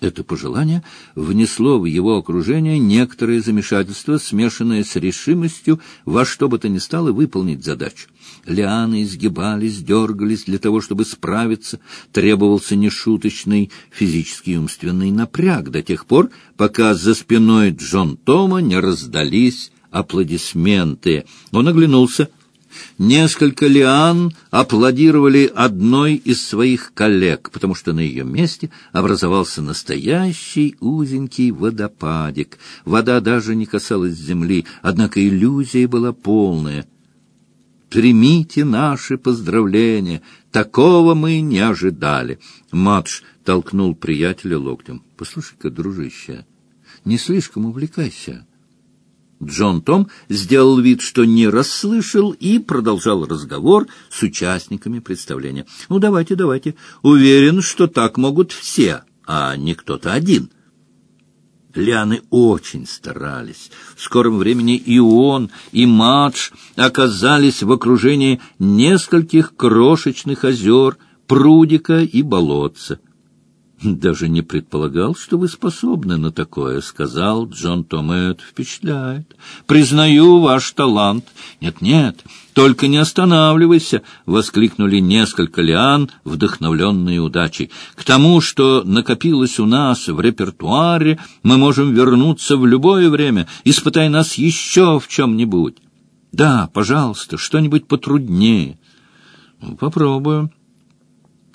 Это пожелание внесло в его окружение некоторое замешательство, смешанное с решимостью во что бы то ни стало выполнить задачу. Лианы изгибались, дергались для того, чтобы справиться. Требовался нешуточный физический и умственный напряг до тех пор, пока за спиной Джон Тома не раздались аплодисменты. Он оглянулся — Несколько лиан аплодировали одной из своих коллег, потому что на ее месте образовался настоящий узенький водопадик. Вода даже не касалась земли, однако иллюзия была полная. «Примите наши поздравления! Такого мы не ожидали!» Матш толкнул приятеля локтем. «Послушай-ка, дружище, не слишком увлекайся». Джон Том сделал вид, что не расслышал, и продолжал разговор с участниками представления. «Ну, давайте, давайте. Уверен, что так могут все, а не кто-то один». Лианы очень старались. В скором времени и он, и Мадж оказались в окружении нескольких крошечных озер, прудика и болотца. «Даже не предполагал, что вы способны на такое», — сказал Джон Том. «Это впечатляет. Признаю ваш талант». «Нет-нет, только не останавливайся», — воскликнули несколько лиан, вдохновленные удачей. «К тому, что накопилось у нас в репертуаре, мы можем вернуться в любое время. Испытай нас еще в чем-нибудь». «Да, пожалуйста, что-нибудь потруднее». «Попробую».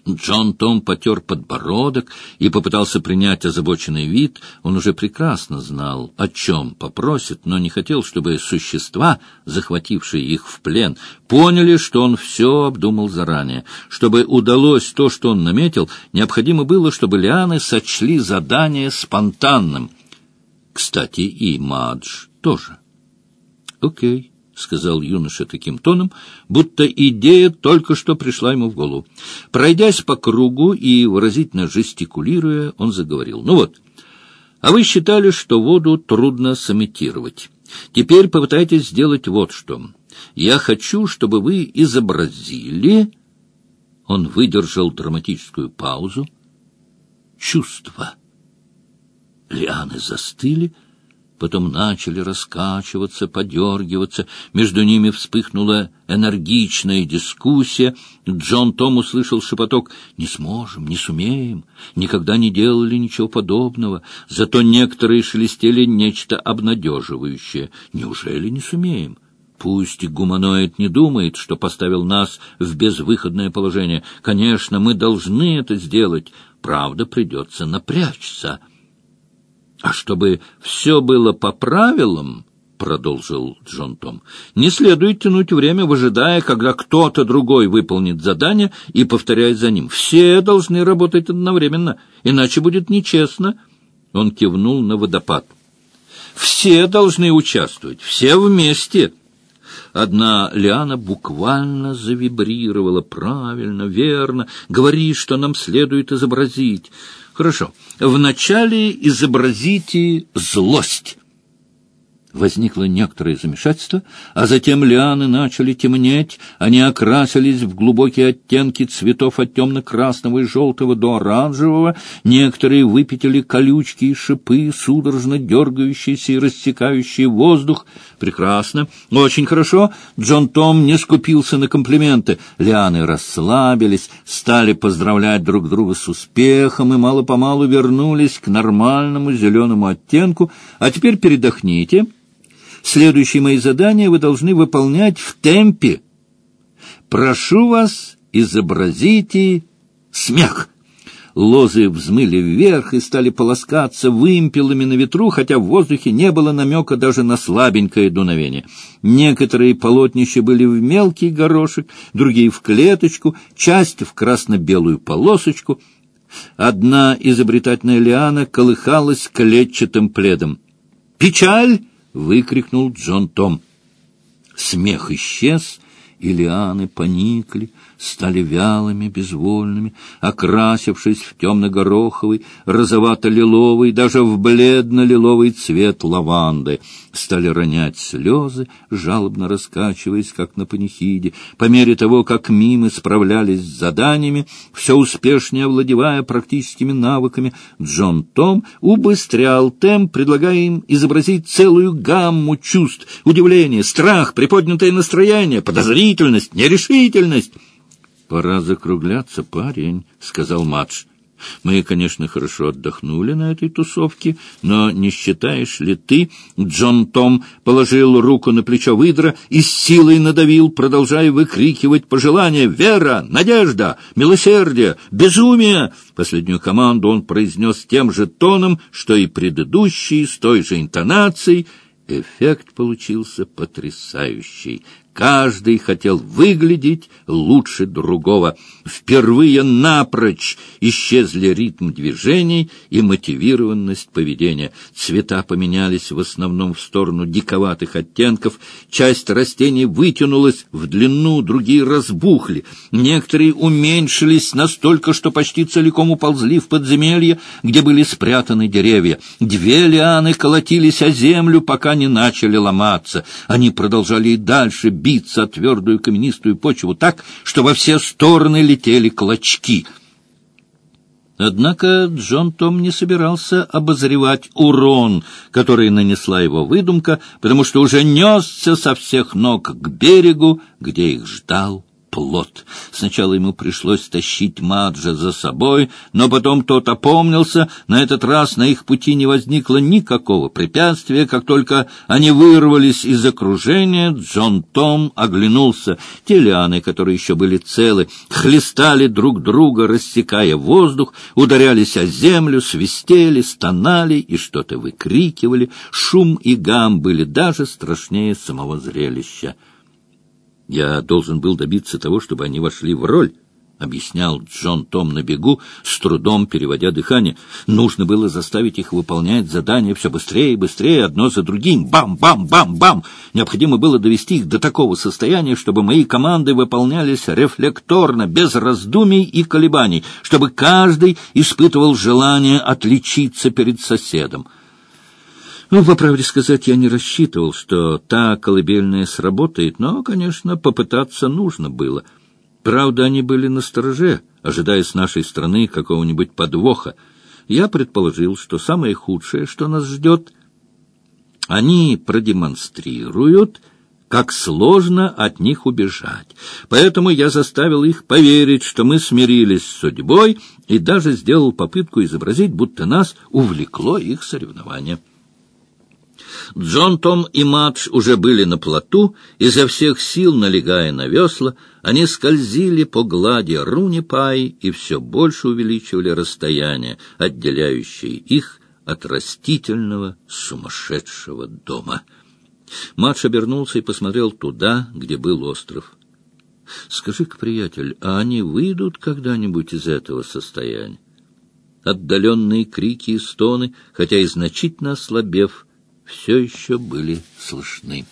Джон Том потер подбородок и попытался принять озабоченный вид. Он уже прекрасно знал, о чем попросит, но не хотел, чтобы существа, захватившие их в плен, поняли, что он все обдумал заранее. Чтобы удалось то, что он наметил, необходимо было, чтобы лианы сочли задание спонтанным. Кстати, и Мадж тоже. «Окей». — сказал юноша таким тоном, будто идея только что пришла ему в голову. Пройдясь по кругу и выразительно жестикулируя, он заговорил. «Ну вот, а вы считали, что воду трудно сымитировать. Теперь попытайтесь сделать вот что. Я хочу, чтобы вы изобразили...» Он выдержал драматическую паузу. «Чувство». Лианы застыли, — потом начали раскачиваться, подергиваться. Между ними вспыхнула энергичная дискуссия. Джон Том услышал шепоток «Не сможем, не сумеем, никогда не делали ничего подобного, зато некоторые шелестели нечто обнадеживающее. Неужели не сумеем?» Пусть гуманоид не думает, что поставил нас в безвыходное положение. Конечно, мы должны это сделать. Правда, придется напрячься. А чтобы все было по правилам, — продолжил Джон Том, — не следует тянуть время, выжидая, когда кто-то другой выполнит задание и повторяет за ним. Все должны работать одновременно, иначе будет нечестно. Он кивнул на водопад. Все должны участвовать, все вместе. Одна лиана буквально завибрировала. Правильно, верно. Говори, что нам следует изобразить. Хорошо. Вначале изобразите злость. Возникло некоторое замешательство, а затем лианы начали темнеть, они окрасились в глубокие оттенки цветов от темно-красного и желтого до оранжевого, некоторые выпятили колючки и шипы, судорожно дергающиеся и рассекающие воздух. Прекрасно, очень хорошо. Джон Том не скупился на комплименты. Лианы расслабились, стали поздравлять друг друга с успехом и мало-помалу вернулись к нормальному зеленому оттенку. А теперь передохните. Следующие мои задания вы должны выполнять в темпе. Прошу вас, изобразите смех. Лозы взмыли вверх и стали полоскаться вымпелами на ветру, хотя в воздухе не было намека даже на слабенькое дуновение. Некоторые полотнища были в мелкий горошек, другие в клеточку, часть в красно-белую полосочку. Одна изобретательная лиана колыхалась клетчатым пледом. «Печаль!» Выкрикнул Джон Том. Смех исчез, и лианы поникли, стали вялыми, безвольными, окрасившись в темно-гороховый, розовато-лиловый, даже в бледно-лиловый цвет лаванды, стали ронять слезы, жалобно раскачиваясь, как на панихиде, по мере того, как мимы справлялись с заданиями, все успешнее овладевая практическими навыками, Джон Том убыстрял темп, предлагая им изобразить целую гамму чувств, удивление, страх, приподнятое настроение, подозрительность, нерешительность. — Пора закругляться, парень, — сказал Мадж. Мы, конечно, хорошо отдохнули на этой тусовке, но не считаешь ли ты, Джон Том положил руку на плечо выдра и с силой надавил, продолжая выкрикивать пожелания «Вера! Надежда! Милосердие! Безумие!» Последнюю команду он произнес тем же тоном, что и предыдущий, с той же интонацией. Эффект получился потрясающий. Каждый хотел выглядеть лучше другого. Впервые напрочь исчезли ритм движений и мотивированность поведения. Цвета поменялись в основном в сторону диковатых оттенков. Часть растений вытянулась в длину, другие разбухли. Некоторые уменьшились настолько, что почти целиком уползли в подземелье, где были спрятаны деревья. Две лианы колотились о землю, пока не начали ломаться. Они продолжали и дальше биться о твердую каменистую почву так, что во все стороны летели клочки. Однако Джон Том не собирался обозревать урон, который нанесла его выдумка, потому что уже несся со всех ног к берегу, где их ждал плод. Сначала ему пришлось тащить Маджа за собой, но потом тот опомнился. На этот раз на их пути не возникло никакого препятствия. Как только они вырвались из окружения, Джон Том оглянулся. Те лианы, которые еще были целы, хлестали друг друга, рассекая воздух, ударялись о землю, свистели, стонали и что-то выкрикивали. Шум и гам были даже страшнее самого зрелища. Я должен был добиться того, чтобы они вошли в роль, — объяснял Джон Том на бегу, с трудом переводя дыхание. Нужно было заставить их выполнять задания все быстрее и быстрее, одно за другим. Бам-бам-бам-бам! Необходимо было довести их до такого состояния, чтобы мои команды выполнялись рефлекторно, без раздумий и колебаний, чтобы каждый испытывал желание отличиться перед соседом. Ну, по правде сказать, я не рассчитывал, что та колыбельная сработает, но, конечно, попытаться нужно было. Правда, они были на стороже, ожидая с нашей стороны какого-нибудь подвоха. Я предположил, что самое худшее, что нас ждет, они продемонстрируют, как сложно от них убежать. Поэтому я заставил их поверить, что мы смирились с судьбой, и даже сделал попытку изобразить, будто нас увлекло их соревнование. Джон Том и Мадж уже были на плоту, изо всех сил налегая на весла, они скользили по глади Руни-Пай и все больше увеличивали расстояние, отделяющее их от растительного сумасшедшего дома. Мадж обернулся и посмотрел туда, где был остров. — Скажи-ка, приятель, а они выйдут когда-нибудь из этого состояния? Отдаленные крики и стоны, хотя и значительно ослабев, все еще были слышны.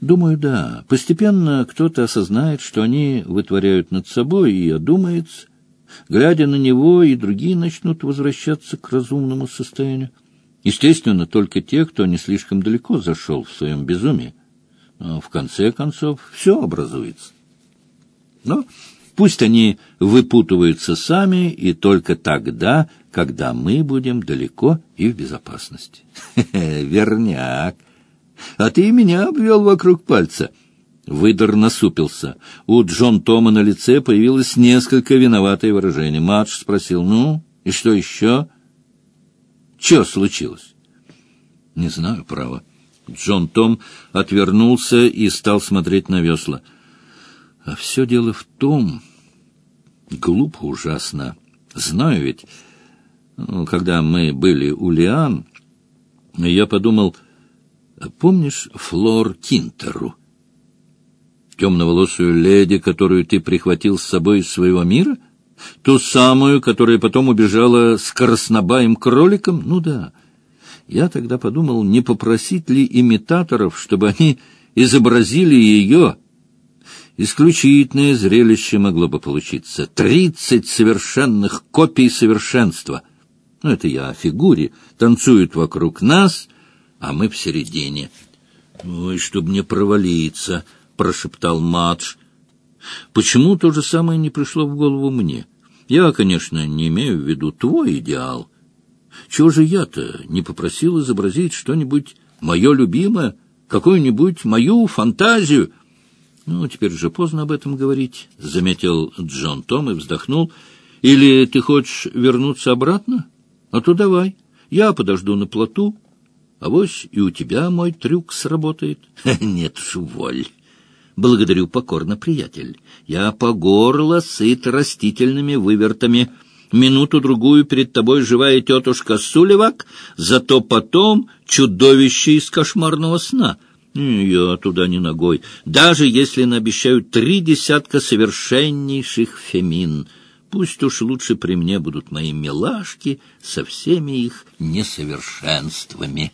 Думаю, да. Постепенно кто-то осознает, что они вытворяют над собой, и одумается. Глядя на него, и другие начнут возвращаться к разумному состоянию. Естественно, только те, кто не слишком далеко зашел в своем безумии. Но в конце концов все образуется. Но пусть они выпутываются сами, и только тогда когда мы будем далеко и в безопасности. Верняк! А ты меня обвел вокруг пальца. Выдор насупился. У Джон Тома на лице появилось несколько виноватое выражение. Мадж спросил, ну, и что еще? Че случилось? Не знаю, право. Джон Том отвернулся и стал смотреть на весла. А все дело в том... Глупо ужасно. Знаю ведь, ну, когда мы были у Лиан, я подумал, помнишь Флор Кинтеру? Темноволосую леди, которую ты прихватил с собой из своего мира? Ту самую, которая потом убежала с краснобаем кроликом? Ну да. Я тогда подумал, не попросить ли имитаторов, чтобы они изобразили ее Исключительное зрелище могло бы получиться. Тридцать совершенных копий совершенства. Ну, это я о фигуре. Танцуют вокруг нас, а мы в середине. «Ой, чтоб не провалиться», — прошептал Мадж. «Почему то же самое не пришло в голову мне? Я, конечно, не имею в виду твой идеал. Чего же я-то не попросил изобразить что-нибудь мое любимое, какую-нибудь мою фантазию?» «Ну, теперь же поздно об этом говорить», — заметил Джон Том и вздохнул. «Или ты хочешь вернуться обратно? А то давай, я подожду на плоту». А вось и у тебя мой трюк сработает. Нет уж, воль. Благодарю покорно, приятель. Я по горло сыт растительными вывертами. Минуту-другую перед тобой живая тетушка Сулевак, зато потом чудовище из кошмарного сна. Я туда не ногой, даже если наобещают три десятка совершеннейших фемин. Пусть уж лучше при мне будут мои милашки со всеми их несовершенствами».